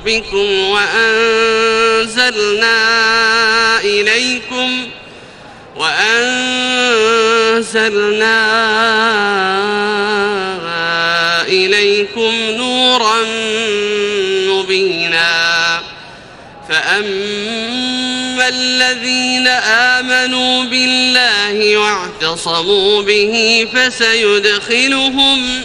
ربكم وأنزلنا إليكم وأنزلنا إليكم نورا مبينا. فأما الذين آمنوا بالله واعتصموا به فسيدخلهم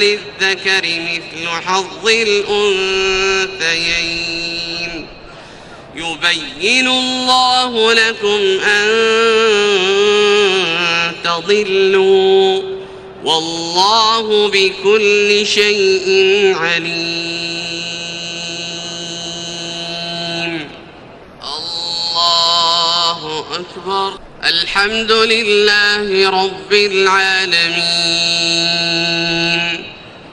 فللذكر مثل حظ الأنثيين. يبين الله لكم أن تضلوا والله بكل شيء عليم. الله أكبر. الحمد لله رب العالمين.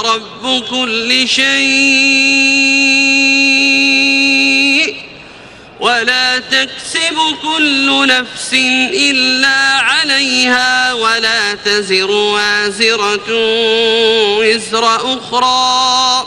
رب كل شيء ولا تكسب كل نفس إلا عليها ولا تزر وازرة وزر أخرى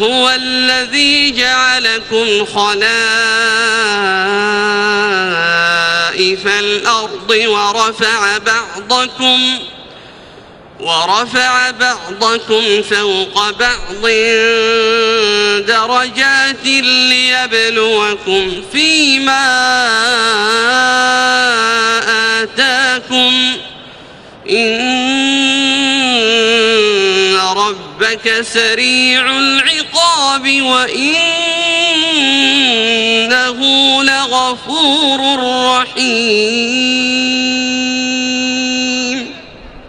وهو الذي جعلكم خلائف الأرض ورفع بعضكم ورفع بعضكم فوق بعض درجات ليبلوكم فيما آتاكم. إن ربك سريع العقاب. العقاب وإنه لغفور رحيم.